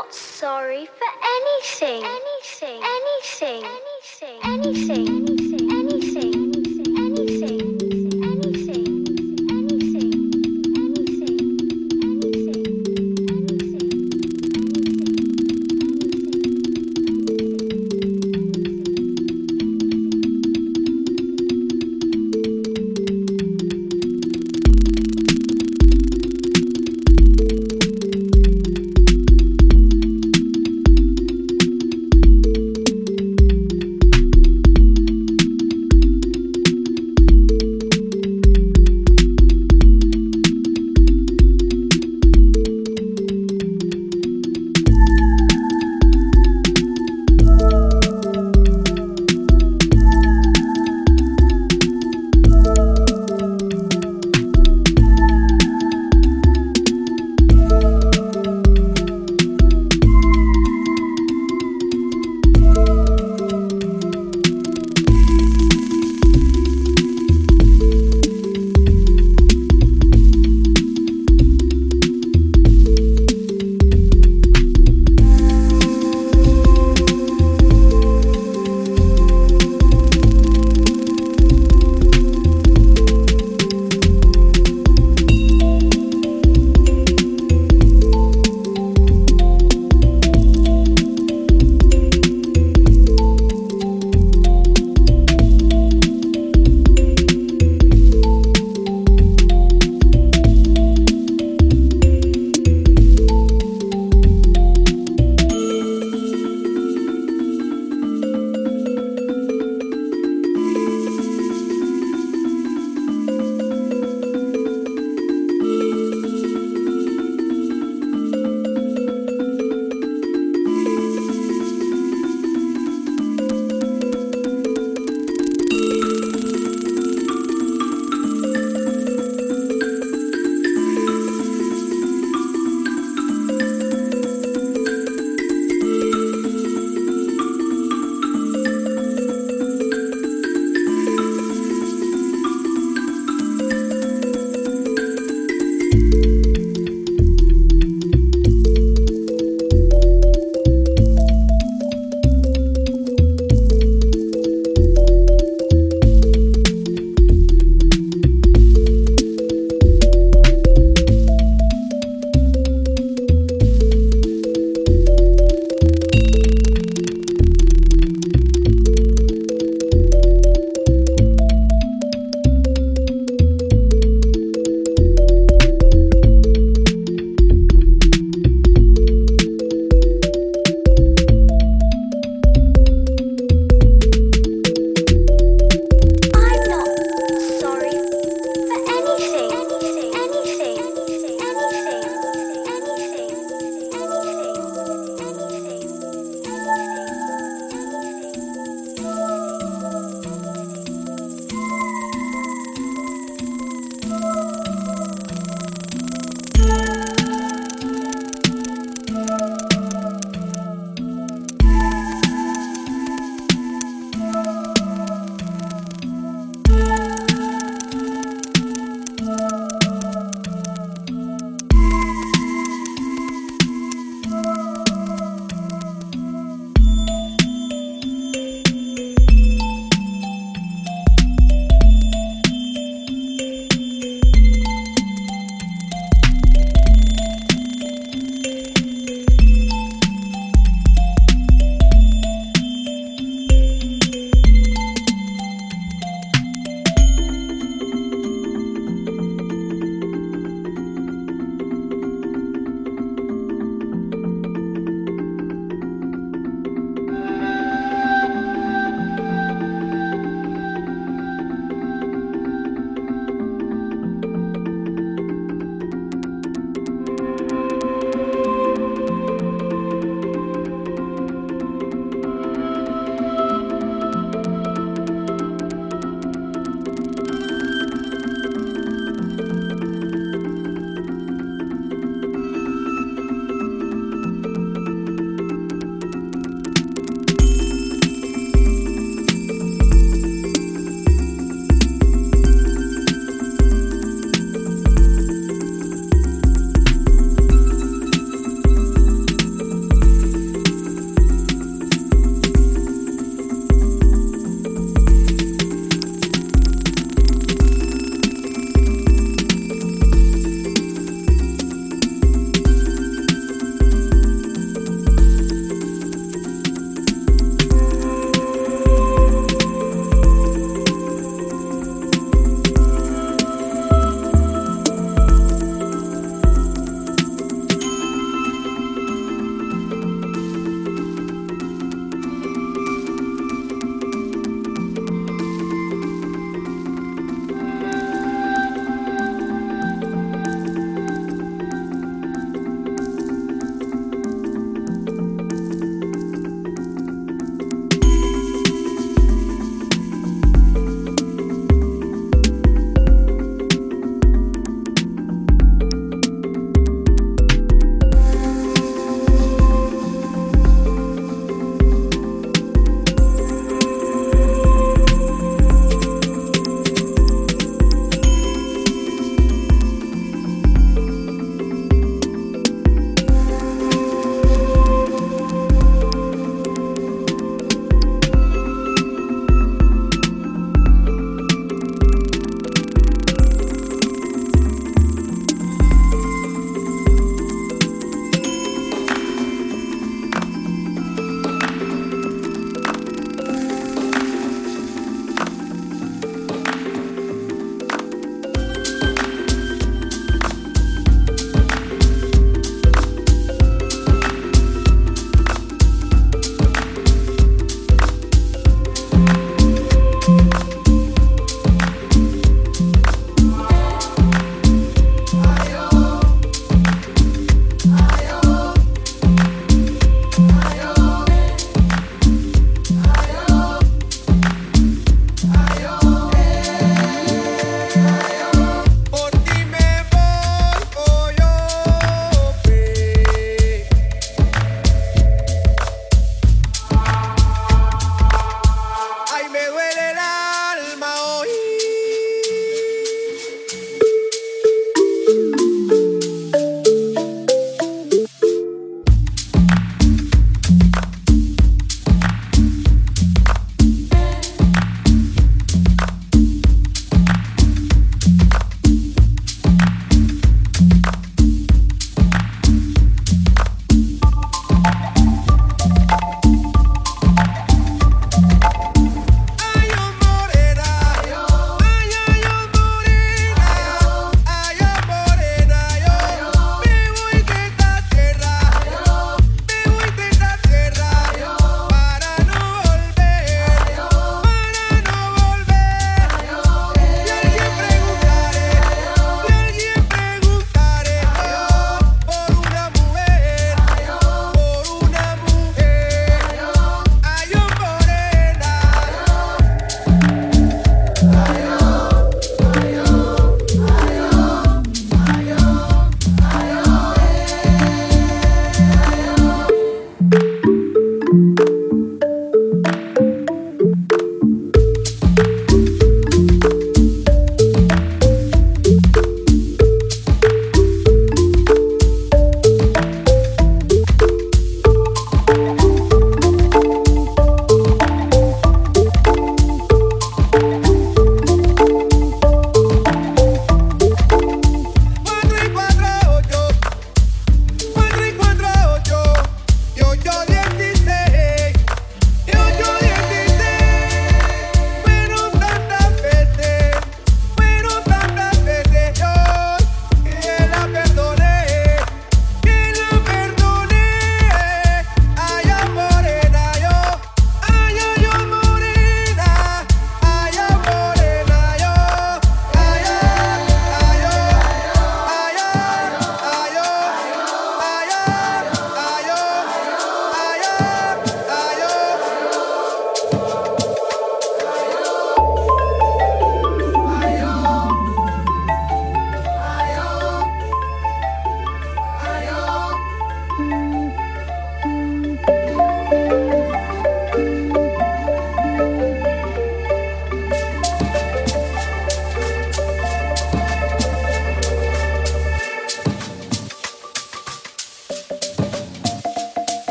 not sorry for anything. Anything. Anything. Anything. Anything. Anything.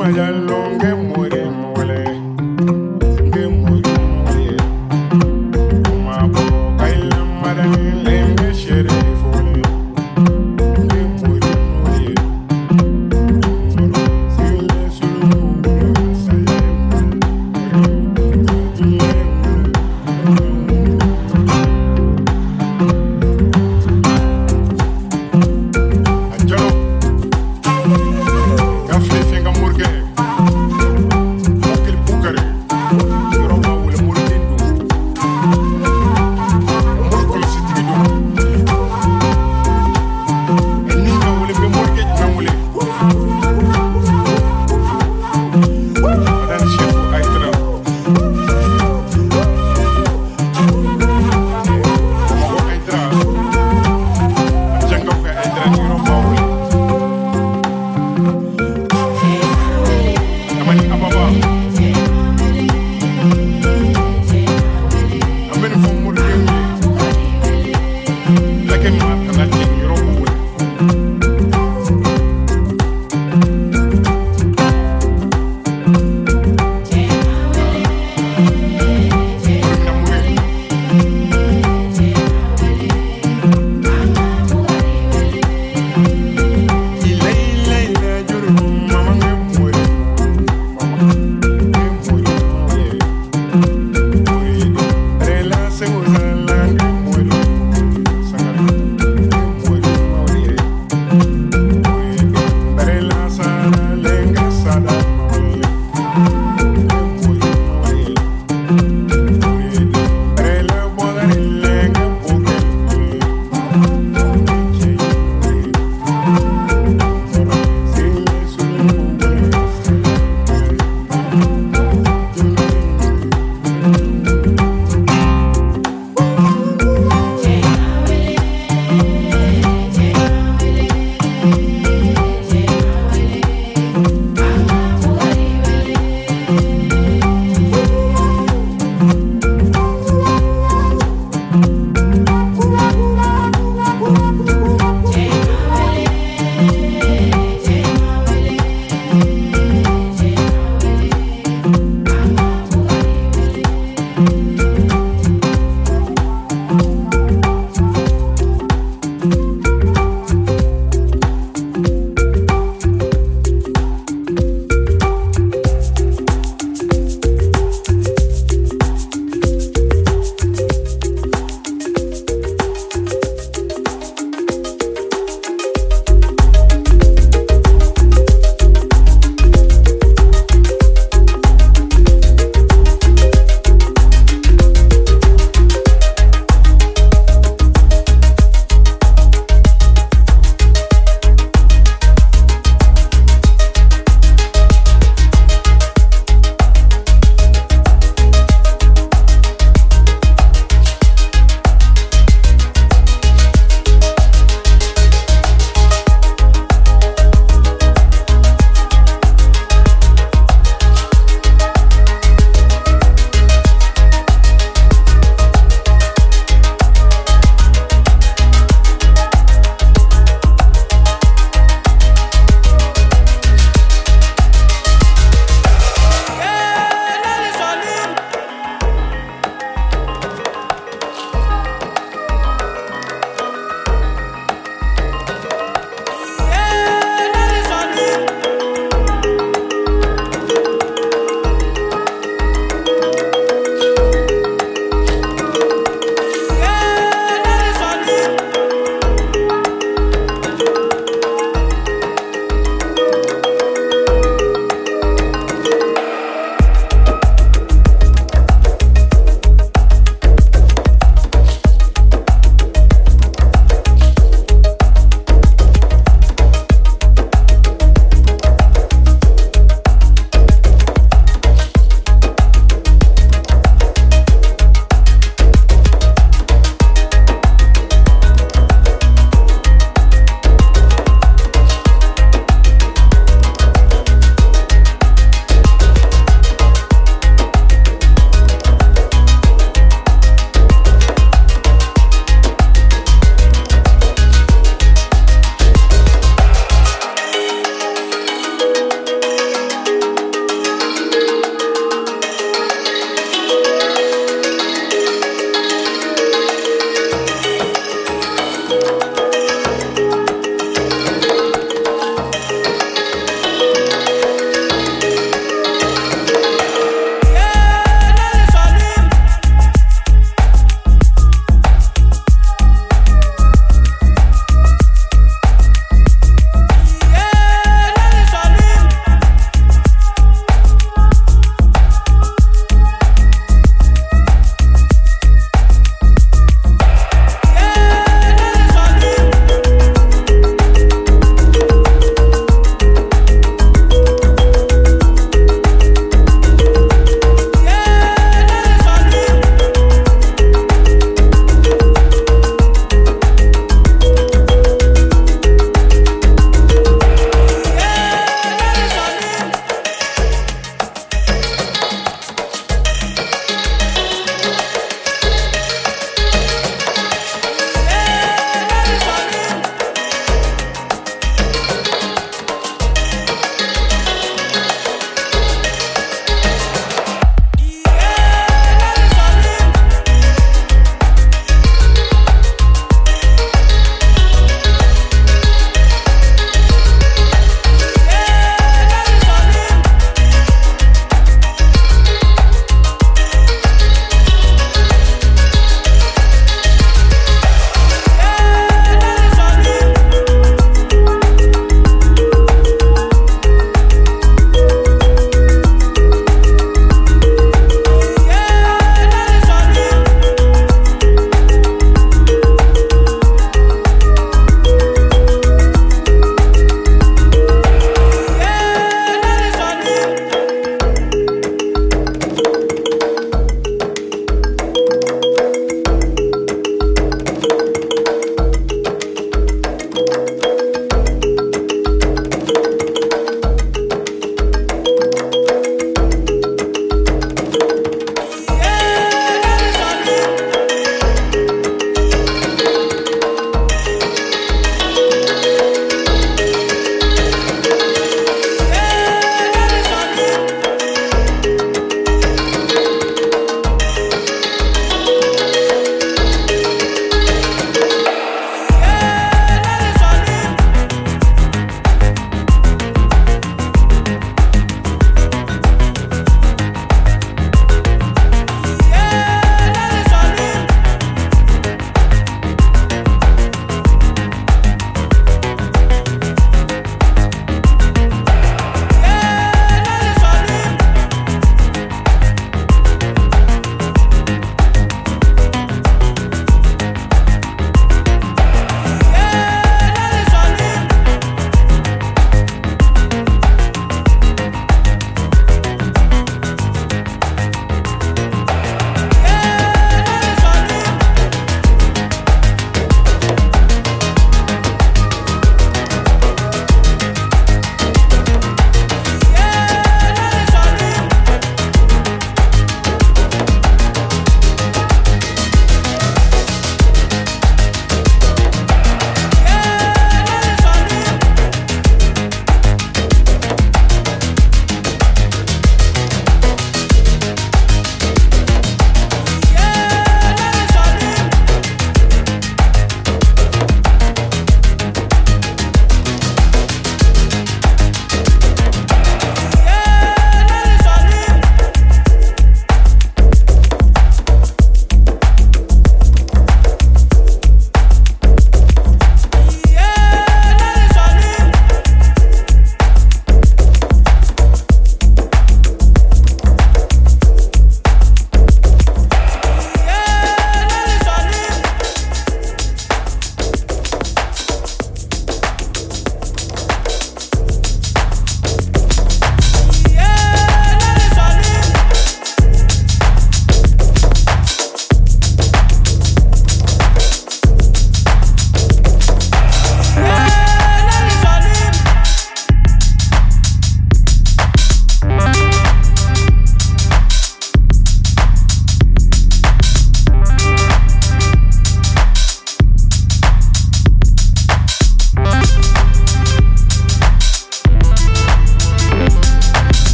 Mayalongue